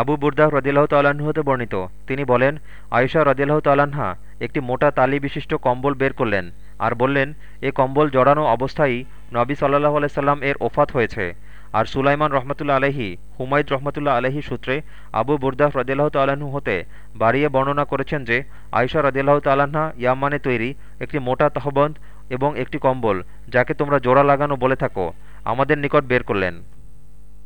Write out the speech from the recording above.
আবু বুরদাহ রদিল্লাহ তাল্লাহ্ন হতে বর্ণিত। তিনি বলেন আয়সা রদিল্লাহ তাল্লাহা একটি মোটা তালি বিশিষ্ট কম্বল বের করলেন আর বললেন, এ কম্বল জড়ানো অবস্থায়ই নবী সাল্লাহ আলাইসাল্লাম এর ওফাত হয়েছে। আর সুলাইমান রহমতুল্লা আলহি হুমায়দ রহমতুল্লাহ আলহি সূত্রে আবু বুরদাহ রদিল্লাহ তাল্লাহ্ন হতে বাড়িয়ে বর্ণনা করেছেন যে আয়সা রদিল্লাহ তাল্লাহা ইয়ামানে তৈরি একটি মোটা তহবন্দ এবং একটি কম্বল, যাকে তোমরা জোড়া লাগানো বলে থাকো, আমাদের নিকট বের করলেন।